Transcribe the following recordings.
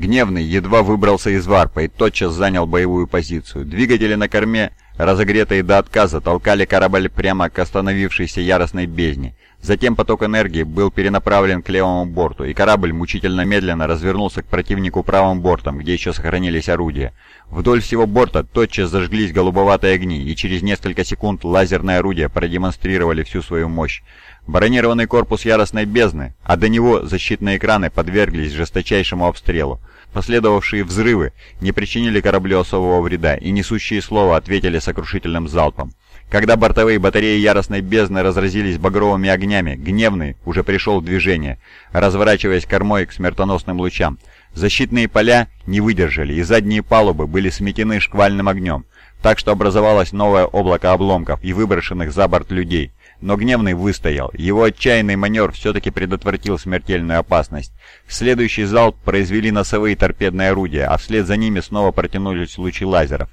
Гневный едва выбрался из варпа и тотчас занял боевую позицию. Двигатели на корме, разогретые до отказа, толкали корабль прямо к остановившейся яростной бездне. Затем поток энергии был перенаправлен к левому борту, и корабль мучительно медленно развернулся к противнику правым бортом, где еще сохранились орудия. Вдоль всего борта тотчас зажглись голубоватые огни, и через несколько секунд лазерные орудия продемонстрировали всю свою мощь. Бронированный корпус яростной бездны, а до него защитные экраны подверглись жесточайшему обстрелу. Последовавшие взрывы не причинили кораблю особого вреда, и несущие слова ответили сокрушительным залпом. Когда бортовые батареи яростной бездны разразились багровыми огнями, Гневный уже пришел в движение, разворачиваясь кормой к смертоносным лучам. Защитные поля не выдержали, и задние палубы были сметены шквальным огнем, так что образовалось новое облако обломков и выброшенных за борт людей. Но Гневный выстоял. Его отчаянный маневр все-таки предотвратил смертельную опасность. Следующий залп произвели носовые торпедные орудия, а вслед за ними снова протянулись лучи лазеров.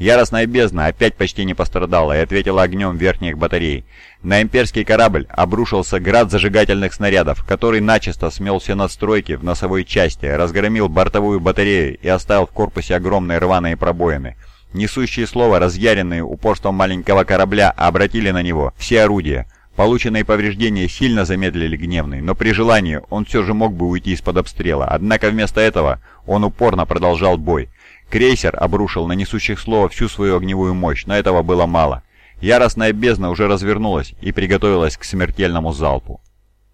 Яростная бездна опять почти не пострадала и ответила огнем верхних батарей. На имперский корабль обрушился град зажигательных снарядов, который начисто смел все настройки в носовой части, разгромил бортовую батарею и оставил в корпусе огромные рваные пробоины. Несущие слова, разъяренные упорством маленького корабля, обратили на него все орудия. Полученные повреждения сильно замедлили гневный, но при желании он все же мог бы уйти из-под обстрела, однако вместо этого он упорно продолжал бой. Крейсер обрушил на несущих слова всю свою огневую мощь, но этого было мало. Яростная бездна уже развернулась и приготовилась к смертельному залпу.